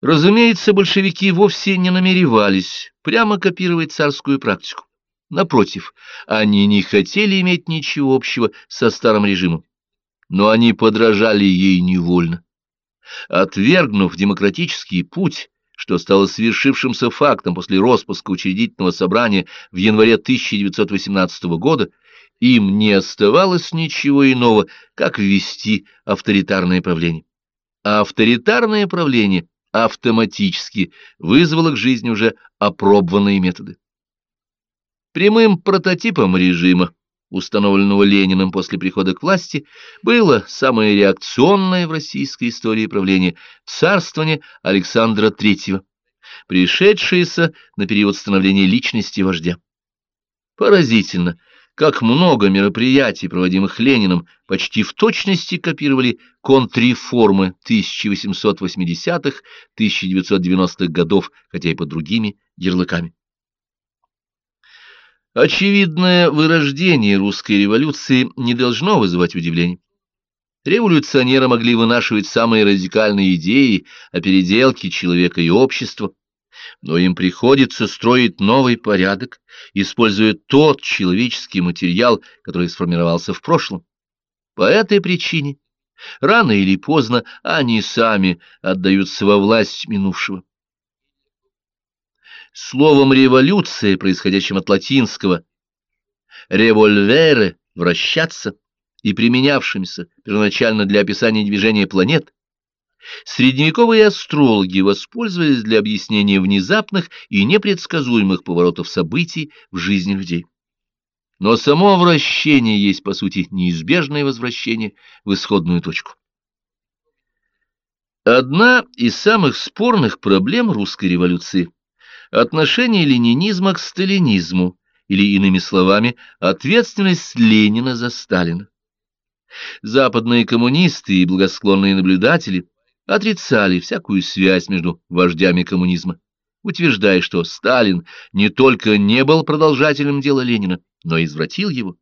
Разумеется, большевики вовсе не намеревались прямо копировать царскую практику. Напротив, они не хотели иметь ничего общего со старым режимом, но они подражали ей невольно. Отвергнув демократический путь, что стало свершившимся фактом после распуска учредительного собрания в январе 1918 года, им не оставалось ничего иного, как ввести авторитарное правление. А авторитарное правление автоматически вызвало к жизни уже опробованные методы. Прямым прототипом режима, установленного Лениным после прихода к власти, было самое реакционное в российской истории правление царствование Александра III, пришедшееся на период становления личности вождя. Поразительно, как много мероприятий, проводимых Лениным, почти в точности копировали контрреформы 1880-1990-х годов, хотя и под другими ярлыками. Очевидное вырождение русской революции не должно вызывать удивления. Революционеры могли вынашивать самые радикальные идеи о переделке человека и общества, но им приходится строить новый порядок, используя тот человеческий материал, который сформировался в прошлом. По этой причине, рано или поздно, они сами отдаются во власть минувшего. Словом «революция», происходящим от латинского «револьвере» — «вращаться», и применявшимся первоначально для описания движения планет, средневековые астрологи воспользовались для объяснения внезапных и непредсказуемых поворотов событий в жизни людей. Но само вращение есть, по сути, неизбежное возвращение в исходную точку. Одна из самых спорных проблем русской революции – Отношение ленинизма к сталинизму, или, иными словами, ответственность Ленина за Сталина. Западные коммунисты и благосклонные наблюдатели отрицали всякую связь между вождями коммунизма, утверждая, что Сталин не только не был продолжателем дела Ленина, но и извратил его.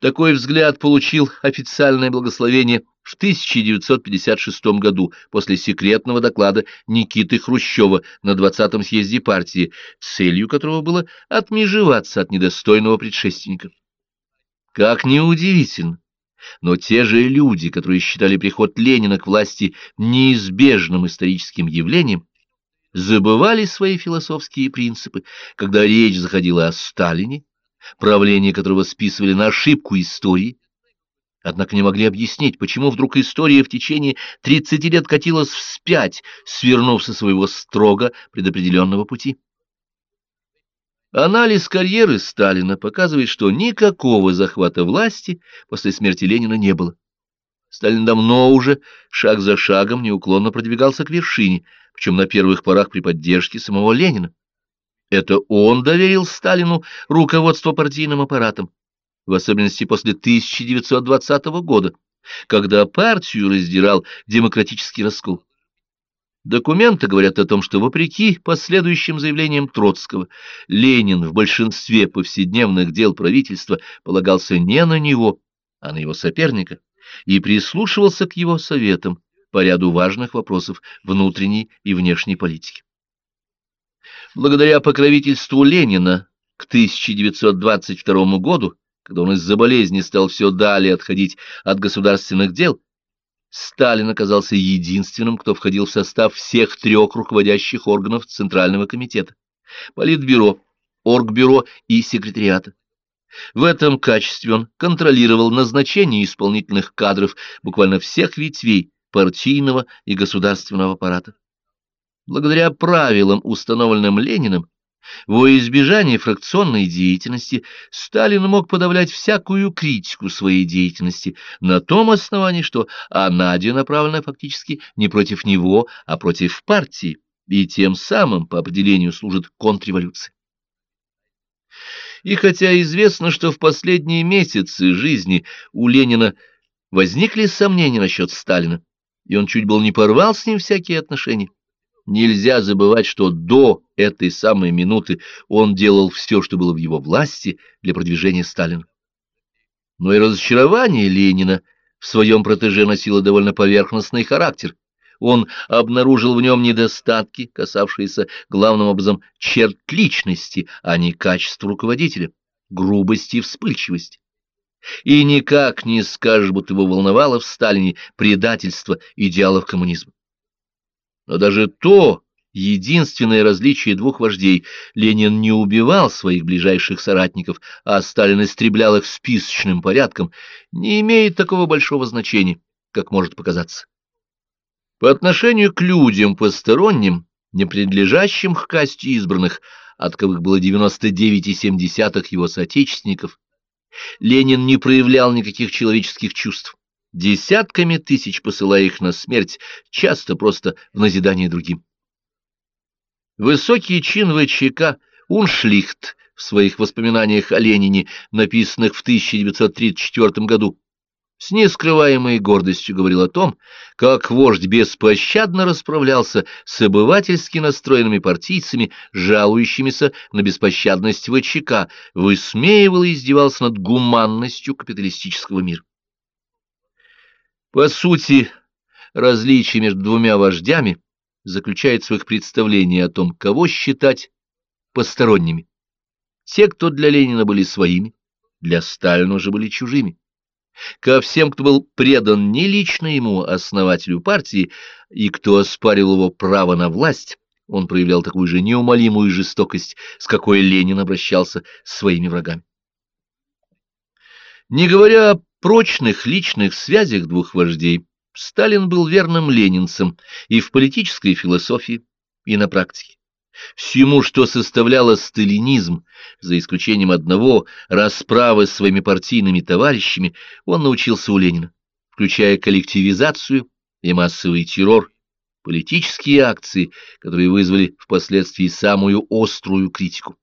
Такой взгляд получил официальное благословение в 1956 году после секретного доклада Никиты Хрущева на 20-м съезде партии, целью которого было отмежеваться от недостойного предшественника. Как неудивительно, но те же люди, которые считали приход Ленина к власти неизбежным историческим явлением, забывали свои философские принципы, когда речь заходила о Сталине, правление которого списывали на ошибку истории, однако не могли объяснить, почему вдруг история в течение 30 лет катилась вспять, свернув со своего строго предопределенного пути. Анализ карьеры Сталина показывает, что никакого захвата власти после смерти Ленина не было. Сталин давно уже, шаг за шагом, неуклонно продвигался к вершине, причем на первых порах при поддержке самого Ленина. Это он доверил Сталину руководство партийным аппаратом, в особенности после 1920 года, когда партию раздирал демократический раскол. Документы говорят о том, что, вопреки последующим заявлениям Троцкого, Ленин в большинстве повседневных дел правительства полагался не на него, а на его соперника, и прислушивался к его советам по ряду важных вопросов внутренней и внешней политики. Благодаря покровительству Ленина к 1922 году, когда он из-за болезни стал все далее отходить от государственных дел, Сталин оказался единственным, кто входил в состав всех трех руководящих органов Центрального комитета – Политбюро, Оргбюро и Секретариата. В этом качестве он контролировал назначение исполнительных кадров буквально всех ветвей партийного и государственного аппарата. Благодаря правилам, установленным Лениным, во избежание фракционной деятельности Сталин мог подавлять всякую критику своей деятельности на том основании, что она направлена фактически не против него, а против партии, и тем самым по определению служит контрреволюции. И хотя известно, что в последние месяцы жизни у Ленина возникли сомнения насчет Сталина, и он чуть было не порвал с ним всякие отношения, Нельзя забывать, что до этой самой минуты он делал все, что было в его власти для продвижения Сталина. Но и разочарование Ленина в своем протеже носило довольно поверхностный характер. Он обнаружил в нем недостатки, касавшиеся главным образом черт личности, а не качества руководителя, грубости и вспыльчивости. И никак не скажешь, будто его волновало в Сталине предательство идеалов коммунизма. Но даже то единственное различие двух вождей — Ленин не убивал своих ближайших соратников, а Сталин истреблял их списочным порядком — не имеет такого большого значения, как может показаться. По отношению к людям посторонним, не принадлежащим к касте избранных, от кого было 99,7 его соотечественников, Ленин не проявлял никаких человеческих чувств, десятками тысяч посылая их на смерть, часто просто в назидание другим. Высокий чин ВЧК Уншлихт в своих воспоминаниях о Ленине, написанных в 1934 году, с нескрываемой гордостью говорил о том, как вождь беспощадно расправлялся с обывательски настроенными партийцами, жалующимися на беспощадность ВЧК, высмеивал и издевался над гуманностью капиталистического мира. По сути, различие между двумя вождями заключается в их представлении о том, кого считать посторонними. Те, кто для Ленина были своими, для Сталина же были чужими ко всем, кто был предан не лично ему, основателю партии, и кто оспаривал его право на власть, он проявлял такую же неумолимую жестокость, с какой Ленин обращался с своими врагами. Не говоря о прочных личных связях двух вождей, Сталин был верным ленинцем и в политической философии, и на практике. Всему, что составляло сталинизм, за исключением одного, расправы с своими партийными товарищами, он научился у Ленина, включая коллективизацию и массовый террор, политические акции, которые вызвали впоследствии самую острую критику.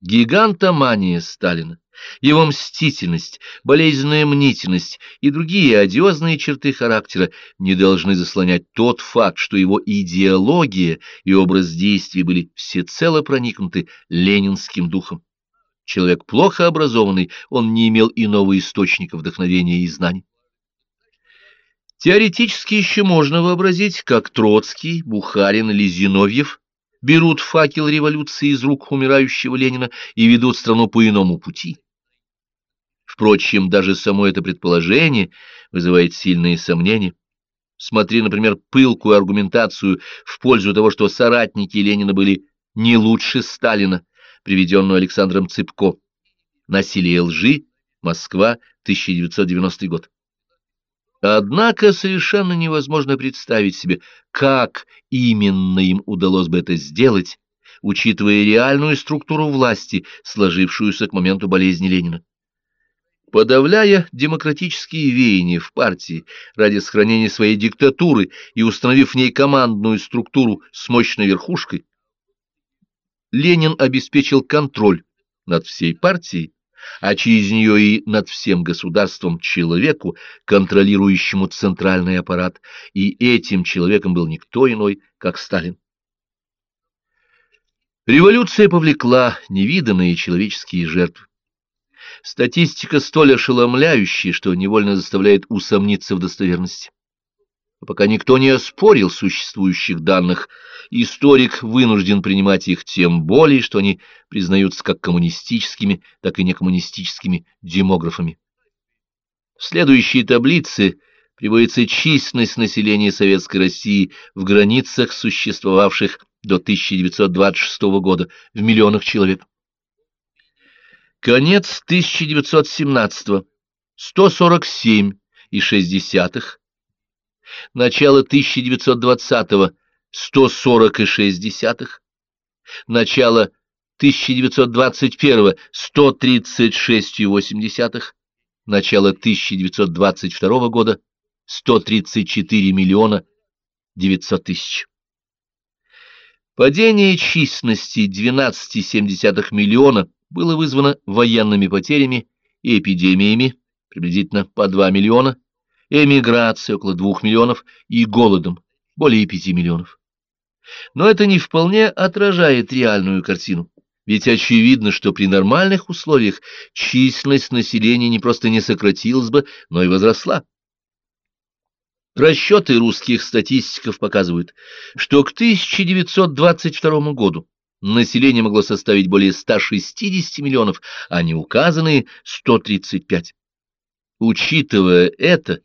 Гигантомания Сталина его мстительность, болезненная мнительность и другие одиозные черты характера не должны заслонять тот факт, что его идеология и образ действий были всецело проникнуты ленинским духом. Человек плохо образованный, он не имел иного источника вдохновения и знаний. Теоретически еще можно вообразить, как Троцкий, Бухарин или Зиновьев берут факел революции из рук умирающего Ленина и ведут страну по иному пути. Впрочем, даже само это предположение вызывает сильные сомнения. Смотри, например, пылкую аргументацию в пользу того, что соратники Ленина были не лучше Сталина, приведенную Александром Цыпко. Насилие лжи. Москва, 1990 год. Однако совершенно невозможно представить себе, как именно им удалось бы это сделать, учитывая реальную структуру власти, сложившуюся к моменту болезни Ленина. Подавляя демократические веяния в партии ради сохранения своей диктатуры и установив в ней командную структуру с мощной верхушкой, Ленин обеспечил контроль над всей партией, а через нее и над всем государством человеку, контролирующему центральный аппарат, и этим человеком был никто иной, как Сталин. Революция повлекла невиданные человеческие жертвы. Статистика столь ошеломляющая, что невольно заставляет усомниться в достоверности. Пока никто не оспорил существующих данных, историк вынужден принимать их тем более, что они признаются как коммунистическими, так и некоммунистическими демографами. В следующей таблице приводится численность населения Советской России в границах, существовавших до 1926 года, в миллионах человек. Конец 1917-го. 147,6. Начало 1920-го. 140,6. Начало 1921-го. 136,8. Начало 1922 года. 134 миллиона 900 тысяч. Падение численности 12,7 миллиона было вызвано военными потерями и эпидемиями, приблизительно по 2 миллиона, эмиграцией около 2 миллионов и голодом более 5 миллионов. Но это не вполне отражает реальную картину, ведь очевидно, что при нормальных условиях численность населения не просто не сократилась бы, но и возросла. Расчеты русских статистиков показывают, что к 1922 году население могло составить более 160 миллионов, а не указанные 135. Учитывая это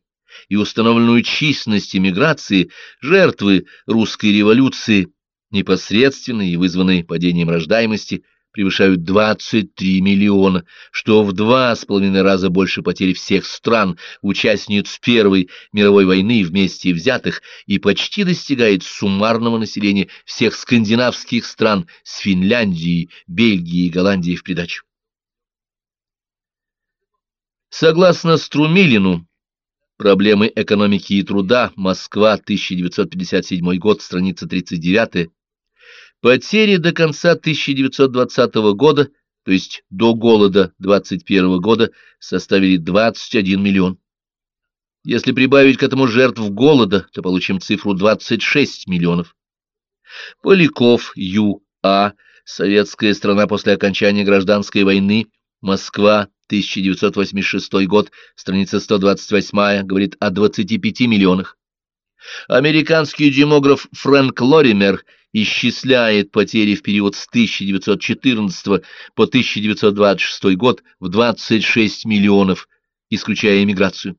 и установленную численность эмиграции, жертвы русской революции, непосредственные и вызванные падением рождаемости, превышают 23 миллиона, что в два с половиной раза больше потерь всех стран, участниц Первой мировой войны вместе взятых, и почти достигает суммарного населения всех скандинавских стран с Финляндией, Бельгией и Голландией в придачу. Согласно Струмилину, Проблемы экономики и труда, Москва, 1957 год, страница 39, Потери до конца 1920 года, то есть до голода 21 года, составили 21 миллион. Если прибавить к этому жертв голода, то получим цифру 26 миллионов. Поляков, Ю.А., советская страна после окончания гражданской войны, Москва, 1986 год, страница 128, говорит о 25 миллионах. Американский демограф Фрэнк Лоример исчисляет потери в период с 1914 по 1926 год в 26 миллионов, исключая эмиграцию.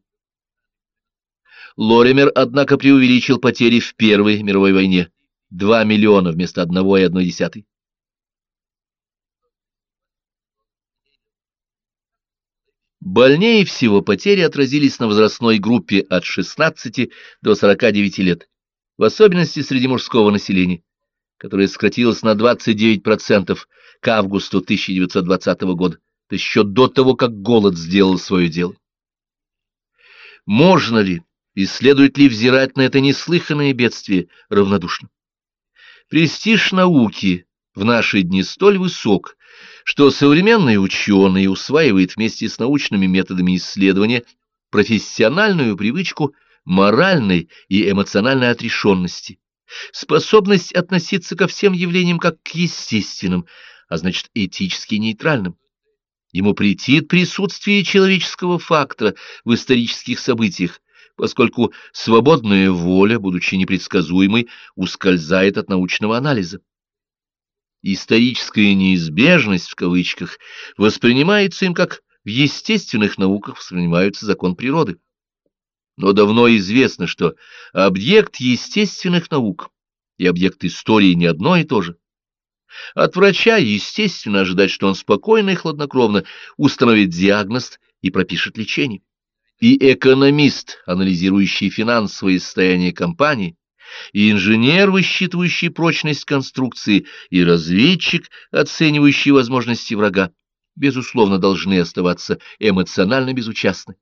Лоример, однако, преувеличил потери в Первой мировой войне – 2 миллиона вместо 1,1. Больнее всего потери отразились на возрастной группе от 16 до 49 лет, в особенности среди мужского населения которая сократилась на 29% к августу 1920 года, то еще до того, как голод сделал свое дело. Можно ли и следует ли взирать на это неслыханное бедствие равнодушно? Престиж науки в наши дни столь высок, что современный ученый усваивает вместе с научными методами исследования профессиональную привычку моральной и эмоциональной отрешенности, способность относиться ко всем явлениям как к естественным, а значит этически нейтральным. Ему претит присутствие человеческого фактора в исторических событиях, поскольку свободная воля, будучи непредсказуемой, ускользает от научного анализа. Историческая неизбежность, в кавычках, воспринимается им как в естественных науках воспринимается закон природы но давно известно, что объект естественных наук и объект истории не одно и то же. От врача, естественно, ожидать, что он спокойно и хладнокровно установит диагноз и пропишет лечение. И экономист, анализирующий финансовое состояние компании, и инженер, высчитывающий прочность конструкции, и разведчик, оценивающий возможности врага, безусловно, должны оставаться эмоционально безучастны.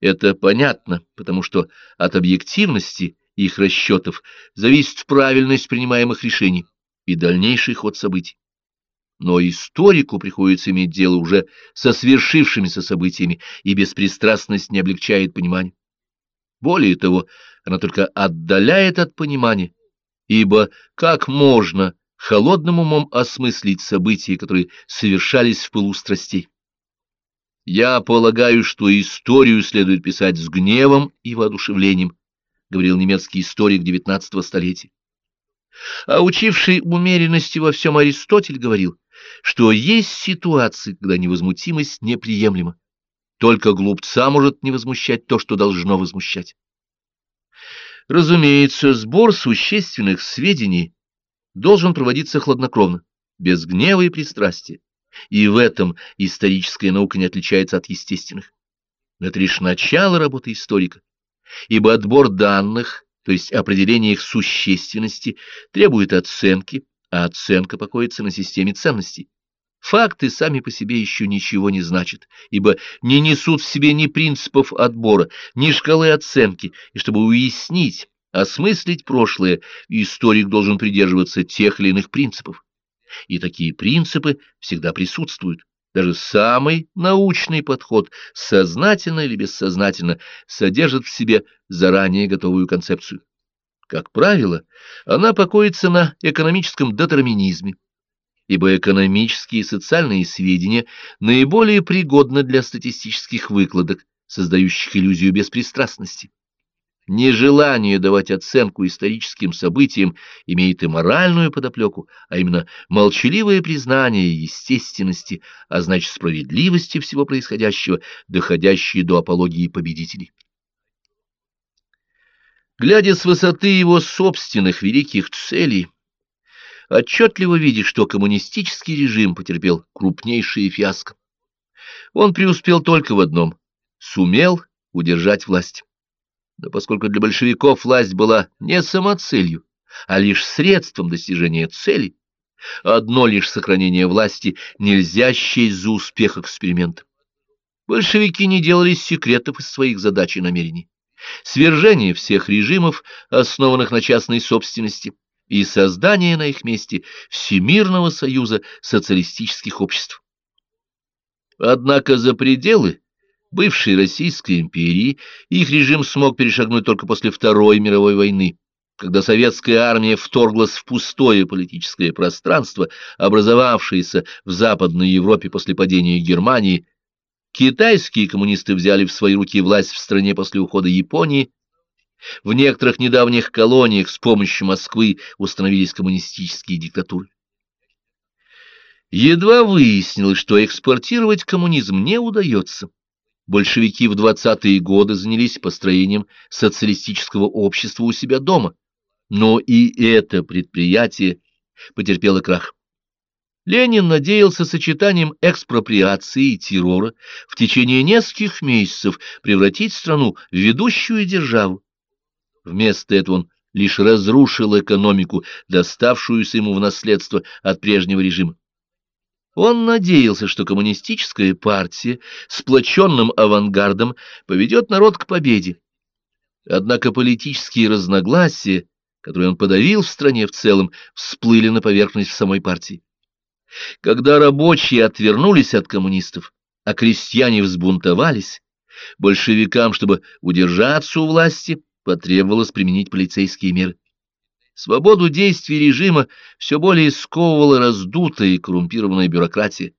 Это понятно, потому что от объективности их расчетов зависит правильность принимаемых решений и дальнейший ход событий. Но историку приходится иметь дело уже со свершившимися событиями, и беспристрастность не облегчает понимание. Более того, она только отдаляет от понимания, ибо как можно холодным умом осмыслить события, которые совершались в пылу страстей? Я полагаю, что историю следует писать с гневом и воодушевлением, говорил немецкий историк XIX столетия. А учивший умеренности во всем Аристотель говорил, что есть ситуации, когда невозмутимость неприемлема. Только глупца может не возмущать то, что должно возмущать. Разумеется, сбор существенных сведений должен проводиться хладнокровно, без гнева и пристрастия. И в этом историческая наука не отличается от естественных. Это лишь начало работы историка, ибо отбор данных, то есть определение их существенности, требует оценки, а оценка покоится на системе ценностей. Факты сами по себе еще ничего не значат, ибо не несут в себе ни принципов отбора, ни шкалы оценки, и чтобы уяснить, осмыслить прошлое, историк должен придерживаться тех или иных принципов и такие принципы всегда присутствуют. Даже самый научный подход, сознательно или бессознательно, содержит в себе заранее готовую концепцию. Как правило, она покоится на экономическом детерминизме, ибо экономические и социальные сведения наиболее пригодны для статистических выкладок, создающих иллюзию беспристрастности. Нежелание давать оценку историческим событиям имеет и моральную подоплеку, а именно молчаливое признание естественности, а значит справедливости всего происходящего, доходящее до апологии победителей. Глядя с высоты его собственных великих целей, отчетливо видит, что коммунистический режим потерпел крупнейшие фиаско. Он преуспел только в одном — сумел удержать власть. Но поскольку для большевиков власть была не самоцелью, а лишь средством достижения цели, одно лишь сохранение власти нельзя счесть за успех эксперимента. Большевики не делали секретов из своих задач и намерений. Свержение всех режимов, основанных на частной собственности, и создание на их месте Всемирного союза социалистических обществ. Однако за пределы бывшей Российской империи их режим смог перешагнуть только после Второй мировой войны, когда советская армия вторглась в пустое политическое пространство, образовавшееся в Западной Европе после падения Германии, китайские коммунисты взяли в свои руки власть в стране после ухода Японии, в некоторых недавних колониях с помощью Москвы установились коммунистические диктатуры. Едва выяснилось, что экспортировать коммунизм не удается. Большевики в 20-е годы занялись построением социалистического общества у себя дома, но и это предприятие потерпело крах. Ленин надеялся сочетанием экспроприации и террора в течение нескольких месяцев превратить страну в ведущую державу. Вместо этого он лишь разрушил экономику, доставшуюся ему в наследство от прежнего режима. Он надеялся, что коммунистическая партия сплоченным авангардом поведет народ к победе. Однако политические разногласия, которые он подавил в стране в целом, всплыли на поверхность самой партии. Когда рабочие отвернулись от коммунистов, а крестьяне взбунтовались, большевикам, чтобы удержаться у власти, потребовалось применить полицейские меры. Свободу действий режима все более сковывала раздутая и коррумпированная бюрократия.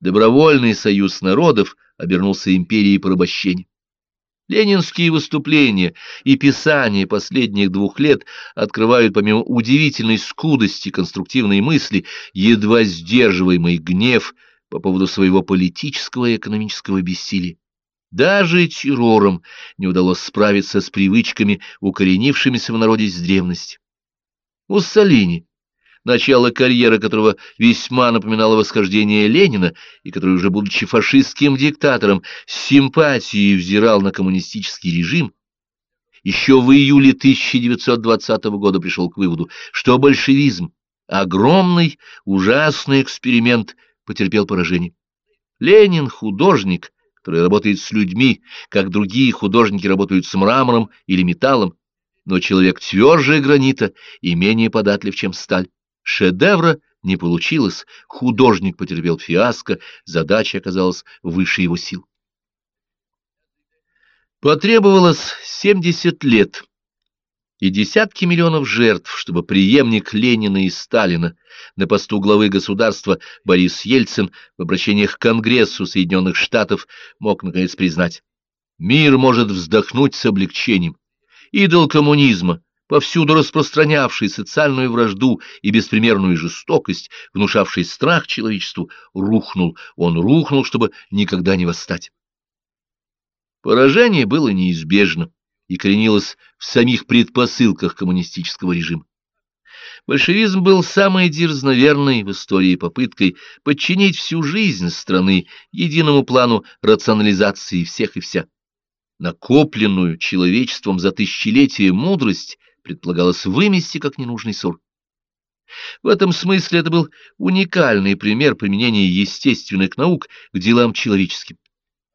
Добровольный союз народов обернулся империей порабощения. Ленинские выступления и писания последних двух лет открывают помимо удивительной скудости конструктивной мысли едва сдерживаемый гнев по поводу своего политического и экономического бессилия. Даже террором не удалось справиться с привычками, укоренившимися в народе с древности. Муссолини, начало карьеры которого весьма напоминало восхождение Ленина, и который, уже будучи фашистским диктатором, с симпатией взирал на коммунистический режим, еще в июле 1920 года пришел к выводу, что большевизм, огромный, ужасный эксперимент, потерпел поражение. Ленин — художник, который работает с людьми, как другие художники работают с мрамором или металлом, но человек тверже гранита и менее податлив, чем сталь. Шедевра не получилось, художник потерпел фиаско, задача оказалась выше его сил. Потребовалось 70 лет и десятки миллионов жертв, чтобы преемник Ленина и Сталина на посту главы государства Борис Ельцин в обращениях к Конгрессу Соединенных Штатов мог наконец признать, мир может вздохнуть с облегчением идол коммунизма, повсюду распространявший социальную вражду и беспримерную жестокость, внушавший страх человечеству, рухнул. Он рухнул, чтобы никогда не восстать. Поражение было неизбежно и коренилось в самих предпосылках коммунистического режима. Большевизм был самой дерзновенной в истории попыткой подчинить всю жизнь страны единому плану рационализации всех и вся. Накопленную человечеством за тысячелетия мудрость предполагалось вымести как ненужный ссор. В этом смысле это был уникальный пример применения естественных наук к делам человеческим.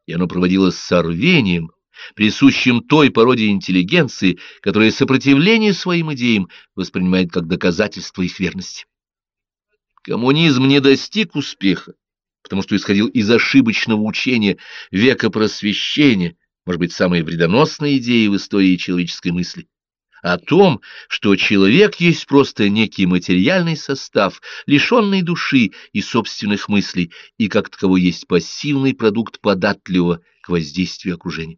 И оно проводилось с рвением, присущим той породе интеллигенции, которая сопротивление своим идеям воспринимает как доказательство их верности. Коммунизм не достиг успеха, потому что исходил из ошибочного учения века просвещения, может быть, самой вредоносной идеей в истории человеческой мысли, о том, что человек есть просто некий материальный состав, лишенный души и собственных мыслей, и как таковой есть пассивный продукт податливого к воздействию окружения.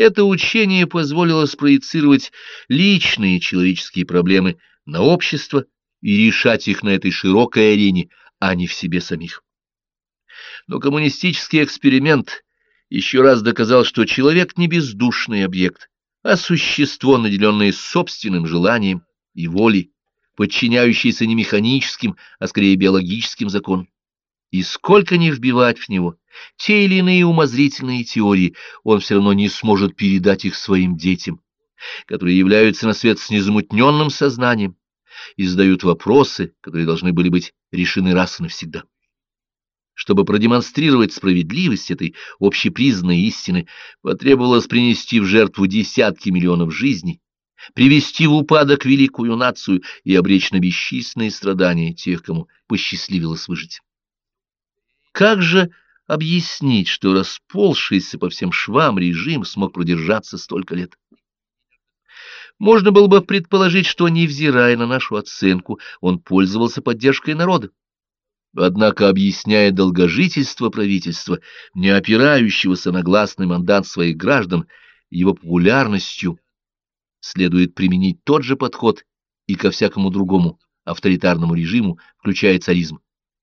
Это учение позволило спроецировать личные человеческие проблемы на общество и решать их на этой широкой арене, а не в себе самих. Но коммунистический эксперимент еще раз доказал, что человек не бездушный объект, а существо, наделенное собственным желанием и волей, подчиняющееся не механическим, а скорее биологическим законам. И сколько ни вбивать в него те или иные умозрительные теории, он все равно не сможет передать их своим детям, которые являются на свет с незамутненным сознанием и задают вопросы, которые должны были быть решены раз и навсегда. Чтобы продемонстрировать справедливость этой общепризнанной истины, потребовалось принести в жертву десятки миллионов жизней, привести в упадок великую нацию и обречь на бесчисленные страдания тех, кому посчастливилось выжить. Как же объяснить, что расползшийся по всем швам режим смог продержаться столько лет? Можно было бы предположить, что, невзирая на нашу оценку, он пользовался поддержкой народа. Однако, объясняя долгожительство правительства, не опирающегося на гласный мандат своих граждан, его популярностью, следует применить тот же подход и ко всякому другому авторитарному режиму, включая царизм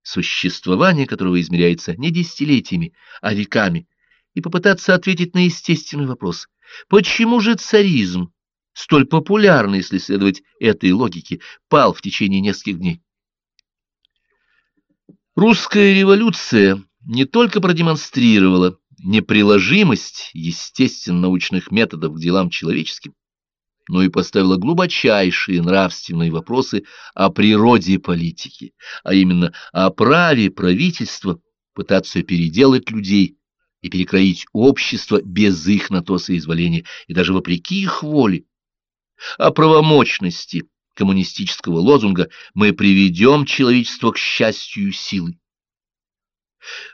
существование которого измеряется не десятилетиями, а веками, и попытаться ответить на естественный вопрос, почему же царизм, столь популярный, если следовать этой логике, пал в течение нескольких дней? Русская революция не только продемонстрировала неприложимость естественно-научных методов к делам человеческим, но и поставила глубочайшие нравственные вопросы о природе политики, а именно о праве правительства пытаться переделать людей и перекроить общество без их на то соизволения и даже вопреки их воле. О правомочности коммунистического лозунга «Мы приведем человечество к счастью силы».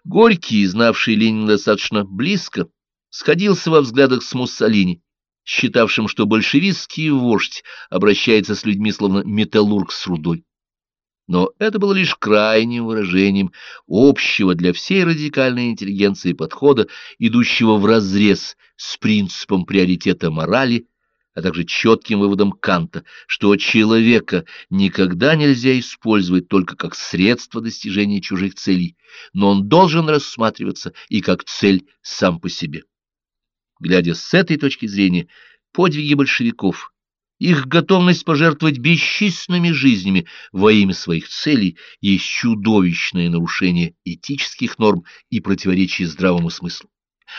Горький, знавший Ленина достаточно близко, сходился во взглядах с Муссолини, считавшим, что большевистский вождь обращается с людьми словно металлург с рудой. Но это было лишь крайним выражением общего для всей радикальной интеллигенции подхода, идущего вразрез с принципом приоритета морали, а также четким выводом Канта, что человека никогда нельзя использовать только как средство достижения чужих целей, но он должен рассматриваться и как цель сам по себе. Глядя с этой точки зрения, подвиги большевиков, их готовность пожертвовать бесчисленными жизнями во имя своих целей есть чудовищное нарушение этических норм и противоречие здравому смыслу.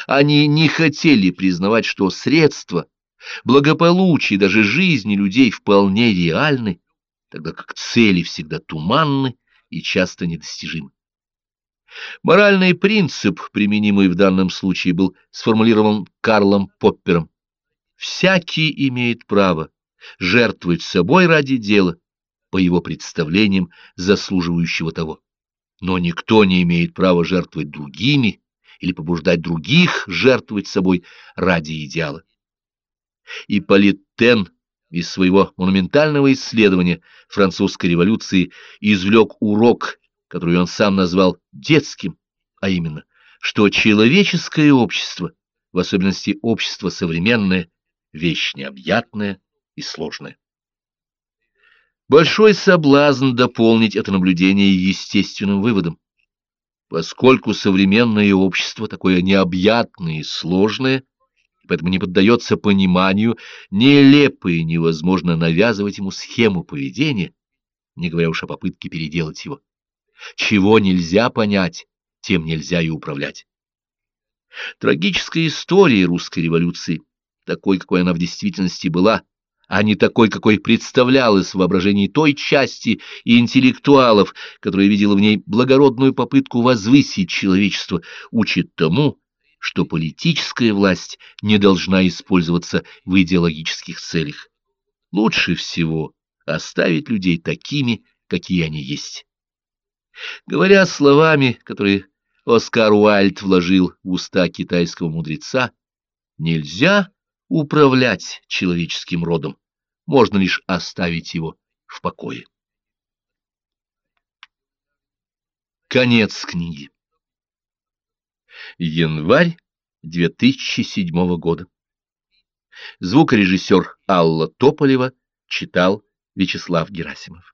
Они не хотели признавать, что средства, благополучие, даже жизни людей вполне реальны, тогда как цели всегда туманны и часто недостижимы. Моральный принцип, применимый в данном случае, был сформулирован Карлом Поппером. Всякий имеет право жертвовать собой ради дела, по его представлениям, заслуживающего того. Но никто не имеет права жертвовать другими или побуждать других жертвовать собой ради идеала. И Тен из своего монументального исследования французской революции извлек урок которую он сам назвал детским, а именно, что человеческое общество, в особенности общество современное, вещь необъятная и сложная. Большой соблазн дополнить это наблюдение естественным выводом. Поскольку современное общество такое необъятное и сложное, поэтому не поддается пониманию, нелепо и невозможно навязывать ему схему поведения, не говоря уж о попытке переделать его. Чего нельзя понять, тем нельзя и управлять. Трагическая история русской революции, такой, какой она в действительности была, а не такой, какой представлялась в воображении той части и интеллектуалов, которая видела в ней благородную попытку возвысить человечество, учит тому, что политическая власть не должна использоваться в идеологических целях. Лучше всего оставить людей такими, какие они есть. Говоря словами, которые Оскар Уальд вложил в уста китайского мудреца, нельзя управлять человеческим родом, можно лишь оставить его в покое. Конец книги. Январь 2007 года. Звукорежиссер Алла Тополева читал Вячеслав Герасимов.